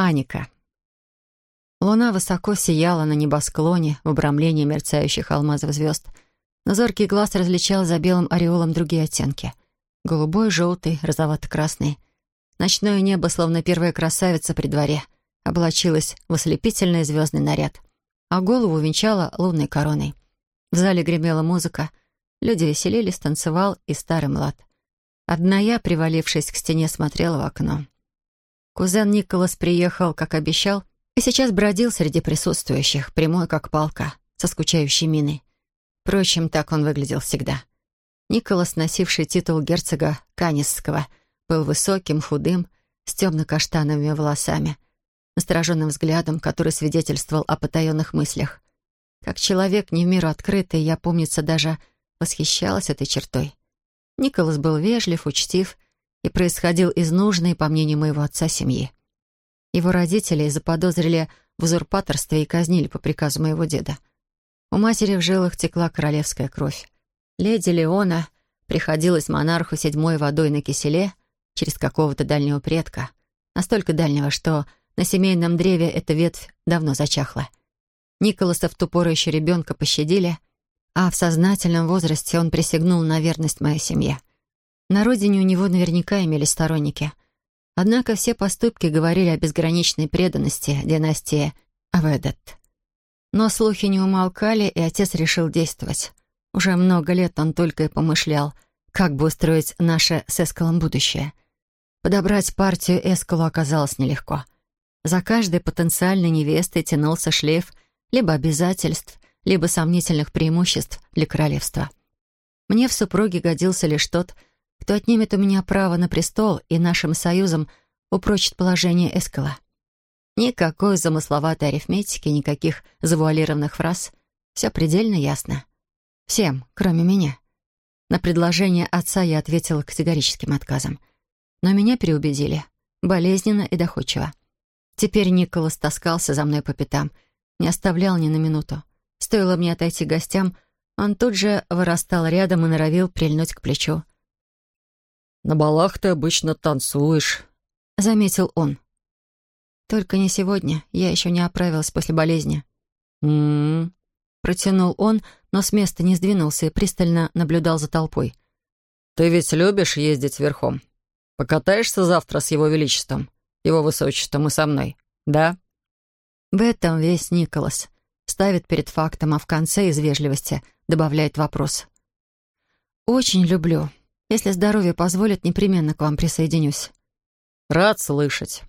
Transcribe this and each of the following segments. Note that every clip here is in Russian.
Аника. Луна высоко сияла на небосклоне в обрамлении мерцающих алмазов звезд. Но зоркий глаз различал за белым ореолом другие оттенки. Голубой, желтый, розовато-красный. Ночное небо, словно первая красавица при дворе, облачилось в ослепительный звездный наряд, а голову венчала лунной короной. В зале гремела музыка, люди веселились, танцевал и старый млад. Одна я, привалившись к стене, смотрела в окно. Кузен Николас приехал, как обещал, и сейчас бродил среди присутствующих, прямой как палка, со скучающей миной. Впрочем, так он выглядел всегда. Николас, носивший титул герцога Канисского, был высоким, худым, с темно-каштановыми волосами, настороженным взглядом, который свидетельствовал о потаенных мыслях. Как человек не в миру открытый, я, помнится, даже восхищалась этой чертой. Николас был вежлив, учтив и происходил из нужной, по мнению моего отца, семьи. Его родители заподозрили в узурпаторстве и казнили по приказу моего деда. У матери в жилах текла королевская кровь. Леди Леона приходилась монарху седьмой водой на киселе через какого-то дальнего предка, настолько дальнего, что на семейном древе эта ветвь давно зачахла. Николаса в ту пору еще ребенка пощадили, а в сознательном возрасте он присягнул на верность моей семье. На родине у него наверняка имелись сторонники. Однако все поступки говорили о безграничной преданности династии Аведет. Но слухи не умолкали, и отец решил действовать. Уже много лет он только и помышлял, как бы устроить наше с Эскалом будущее. Подобрать партию Эскалу оказалось нелегко. За каждой потенциальной невестой тянулся шлейф либо обязательств, либо сомнительных преимуществ для королевства. Мне в супруге годился лишь тот, кто отнимет у меня право на престол и нашим союзом упрочит положение Эскала. Никакой замысловатой арифметики, никаких завуалированных фраз. Все предельно ясно. Всем, кроме меня. На предложение отца я ответила категорическим отказом. Но меня переубедили. Болезненно и доходчиво. Теперь Николас таскался за мной по пятам, не оставлял ни на минуту. Стоило мне отойти к гостям, он тут же вырастал рядом и норовил прильнуть к плечу. «На балах ты обычно танцуешь», — заметил он. «Только не сегодня. Я еще не оправилась после болезни». «М-м-м», протянул он, но с места не сдвинулся и пристально наблюдал за толпой. «Ты ведь любишь ездить верхом? Покатаешься завтра с его величеством, его высочеством и со мной, да?» В этом весь Николас. Ставит перед фактом, а в конце из вежливости добавляет вопрос. «Очень люблю. Если здоровье позволит, непременно к вам присоединюсь». «Рад слышать».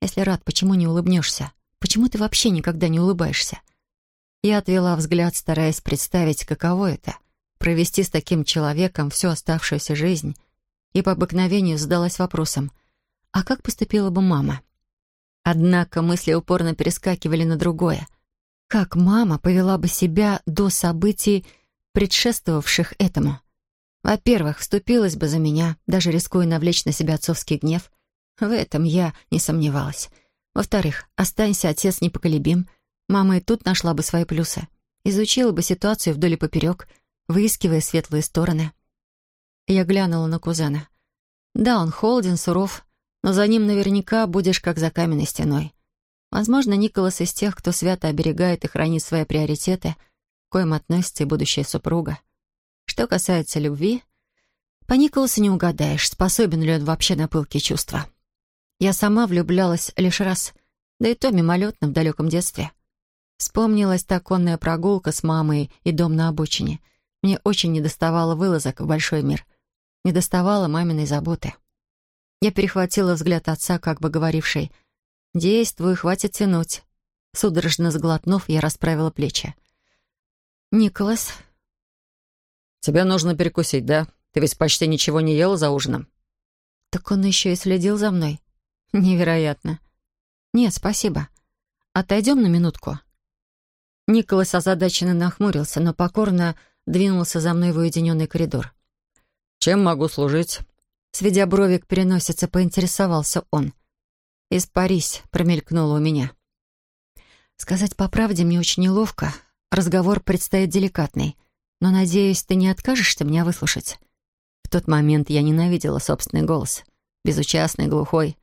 «Если рад, почему не улыбнешься? Почему ты вообще никогда не улыбаешься?» Я отвела взгляд, стараясь представить, каково это — провести с таким человеком всю оставшуюся жизнь, и по обыкновению задалась вопросом, а как поступила бы мама? Однако мысли упорно перескакивали на другое. Как мама повела бы себя до событий, предшествовавших этому? Во-первых, вступилась бы за меня, даже рискуя навлечь на себя отцовский гнев. В этом я не сомневалась. Во-вторых, останься отец непоколебим, мама и тут нашла бы свои плюсы. Изучила бы ситуацию вдоль и поперек, выискивая светлые стороны. Я глянула на кузена. Да, он холоден, суров, но за ним наверняка будешь как за каменной стеной. Возможно, Николас из тех, кто свято оберегает и хранит свои приоритеты, к коим относится и будущая супруга. Что касается любви, по Николасу не угадаешь, способен ли он вообще на пылкие чувства. Я сама влюблялась лишь раз, да и то мимолетно в далеком детстве. Вспомнилась та конная прогулка с мамой и дом на обочине. Мне очень недоставало вылазок в большой мир. Недоставало маминой заботы. Я перехватила взгляд отца, как бы говоривший «Действуй, хватит тянуть». Судорожно сглотнув, я расправила плечи. «Николас, «Тебе нужно перекусить, да? Ты ведь почти ничего не ела за ужином». «Так он еще и следил за мной. Невероятно. Нет, спасибо. Отойдем на минутку». Николас озадаченно нахмурился, но покорно двинулся за мной в уединенный коридор. «Чем могу служить?» Сведя брови к переносице, поинтересовался он. «Испарись», — промелькнуло у меня. «Сказать по правде мне очень неловко. Разговор предстоит деликатный но, надеюсь, ты не откажешься меня выслушать. В тот момент я ненавидела собственный голос. Безучастный, глухой.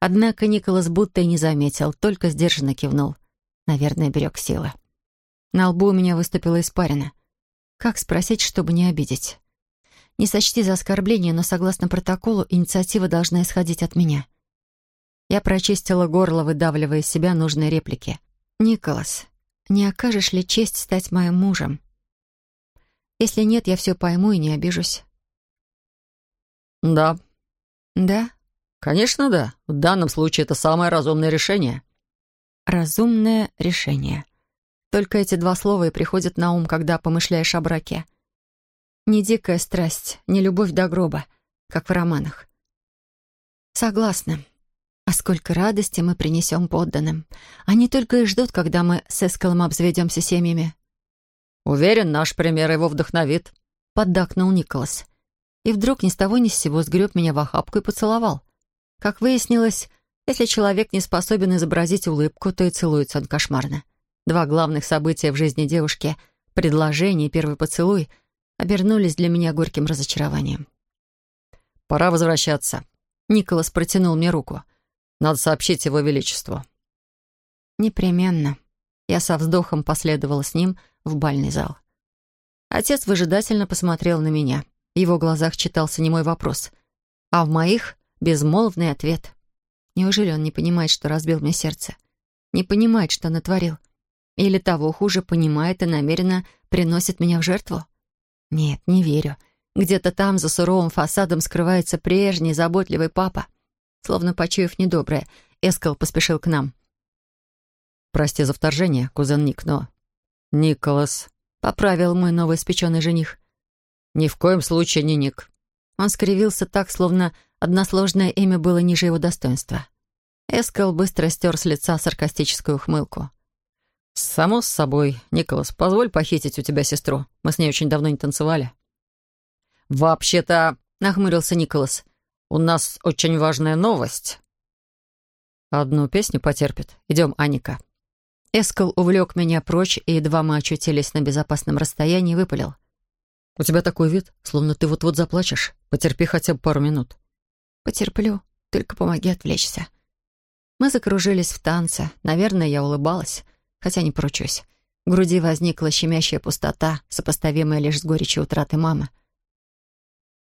Однако Николас будто и не заметил, только сдержанно кивнул. Наверное, берег силы. На лбу у меня выступила испарина. Как спросить, чтобы не обидеть? Не сочти за оскорбление, но согласно протоколу инициатива должна исходить от меня. Я прочистила горло, выдавливая из себя нужные реплики. «Николас, не окажешь ли честь стать моим мужем? Если нет, я все пойму и не обижусь». «Да». «Да?» «Конечно, да. В данном случае это самое разумное решение». «Разумное решение». Только эти два слова и приходят на ум, когда помышляешь о браке. Не дикая страсть, не любовь до гроба, как в романах. Согласна. А сколько радости мы принесем подданным. Они только и ждут, когда мы с Эскалом обзаведемся семьями. «Уверен, наш пример его вдохновит», — поддакнул Николас. И вдруг ни с того ни с сего сгреб меня в охапку и поцеловал. Как выяснилось, если человек не способен изобразить улыбку, то и целуется он кошмарно. Два главных события в жизни девушки — предложение и первый поцелуй — обернулись для меня горьким разочарованием. «Пора возвращаться». Николас протянул мне руку. «Надо сообщить его величеству». «Непременно». Я со вздохом последовала с ним в бальный зал. Отец выжидательно посмотрел на меня. В его глазах читался не мой вопрос, а в моих — безмолвный ответ. Неужели он не понимает, что разбил мне сердце? Не понимает, что натворил? Или того хуже, понимает и намеренно приносит меня в жертву? Нет, не верю. Где-то там, за суровым фасадом, скрывается прежний заботливый папа. Словно почуяв недоброе, Эскал поспешил к нам. «Прости за вторжение, кузен Ник, но...» «Николас», — поправил мой новоиспеченный жених. «Ни в коем случае не Ник». Он скривился так, словно односложное имя было ниже его достоинства. Эскал быстро стер с лица саркастическую ухмылку. «Само с собой. Николас, позволь похитить у тебя сестру. Мы с ней очень давно не танцевали». «Вообще-то...» — нахмурился Николас. «У нас очень важная новость». «Одну песню потерпит. Идем, Аника». Эскал увлек меня прочь, и едва мы очутились на безопасном расстоянии, выпалил. «У тебя такой вид, словно ты вот-вот заплачешь. Потерпи хотя бы пару минут». «Потерплю. Только помоги отвлечься». Мы закружились в танце. Наверное, я улыбалась хотя не поручусь. В груди возникла щемящая пустота, сопоставимая лишь с горечью утраты мамы.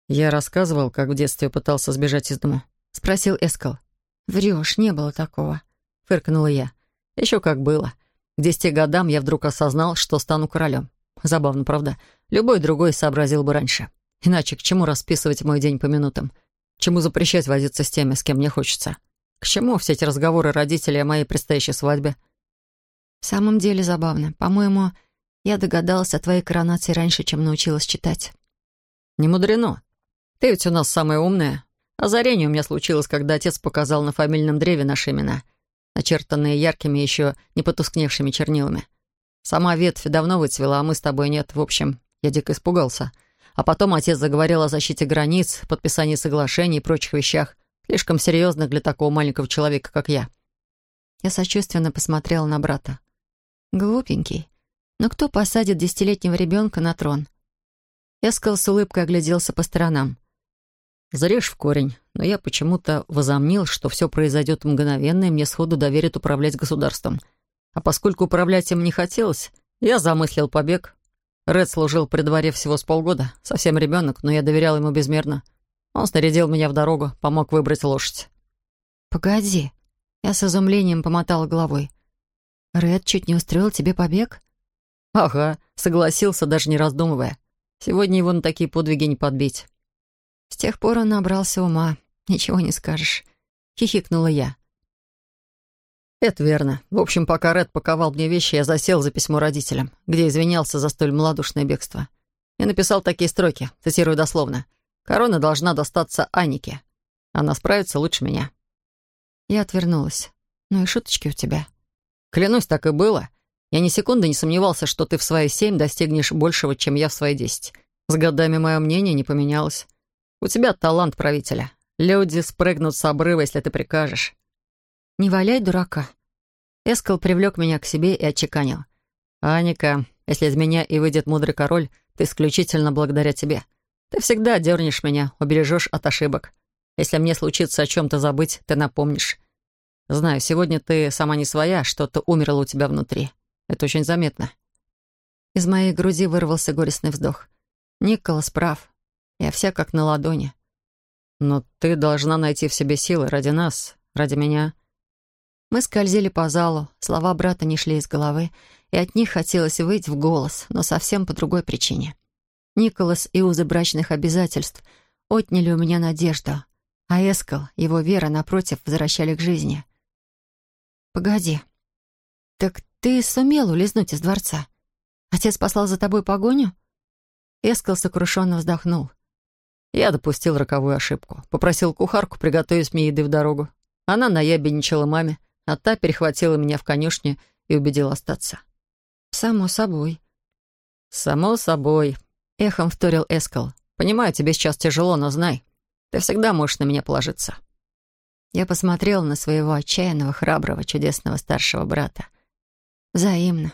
«Я рассказывал, как в детстве пытался сбежать из дома?» — спросил Эскал. «Врешь, не было такого», — фыркнула я. «Еще как было. К десяти годам я вдруг осознал, что стану королем. Забавно, правда? Любой другой сообразил бы раньше. Иначе к чему расписывать мой день по минутам? Чему запрещать возиться с теми, с кем мне хочется? К чему все эти разговоры родителей о моей предстоящей свадьбе?» В самом деле забавно. По-моему, я догадалась о твоей коронации раньше, чем научилась читать. Не мудрено. Ты ведь у нас самая умная. Озарение у меня случилось, когда отец показал на фамильном древе наши имена, начертанные яркими, еще не потускневшими чернилами. Сама ветвь давно выцвела, а мы с тобой нет. В общем, я дико испугался. А потом отец заговорил о защите границ, подписании соглашений и прочих вещах, слишком серьезных для такого маленького человека, как я. Я сочувственно посмотрела на брата. Глупенький. Но кто посадит десятилетнего ребенка на трон? Эскал с улыбкой огляделся по сторонам. Зарежь в корень, но я почему-то возомнил, что все произойдет мгновенно, и мне сходу доверят управлять государством. А поскольку управлять им не хотелось, я замыслил побег. Ред служил при дворе всего с полгода, совсем ребенок, но я доверял ему безмерно. Он снарядил меня в дорогу, помог выбрать лошадь. «Погоди», — я с изумлением помотала головой. Ред чуть не устроил тебе побег? Ага, согласился, даже не раздумывая. Сегодня его на такие подвиги не подбить. С тех пор он набрался ума. Ничего не скажешь. Хихикнула я. Это верно. В общем, пока Ред паковал мне вещи, я засел за письмо родителям, где извинялся за столь малодушное бегство. Я написал такие строки, цитирую дословно. «Корона должна достаться Анике. Она справится лучше меня». Я отвернулась. «Ну и шуточки у тебя». Клянусь, так и было. Я ни секунды не сомневался, что ты в свои семь достигнешь большего, чем я в свои десять. С годами мое мнение не поменялось. У тебя талант правителя. Люди спрыгнут с обрыва, если ты прикажешь. Не валяй дурака. Эскал привлек меня к себе и отчеканил. «Аника, если из меня и выйдет мудрый король, то исключительно благодаря тебе. Ты всегда дернешь меня, убережешь от ошибок. Если мне случится о чем-то забыть, ты напомнишь. Знаю, сегодня ты сама не своя, что-то умерло у тебя внутри. Это очень заметно». Из моей груди вырвался горестный вздох. Николас прав. Я вся как на ладони. «Но ты должна найти в себе силы ради нас, ради меня». Мы скользили по залу, слова брата не шли из головы, и от них хотелось выйти в голос, но совсем по другой причине. Николас и узы брачных обязательств отняли у меня надежду, а Эскал, его вера, напротив, возвращали к жизни. «Погоди. Так ты сумел улизнуть из дворца? Отец послал за тобой погоню?» Эскал сокрушенно вздохнул. Я допустил роковую ошибку. Попросил кухарку приготовить мне еды в дорогу. Она наябедничала маме, а та перехватила меня в конюшне и убедила остаться. «Само собой». «Само собой», — эхом вторил Эскал. «Понимаю, тебе сейчас тяжело, но знай, ты всегда можешь на меня положиться». Я посмотрела на своего отчаянного, храброго, чудесного старшего брата. Взаимно.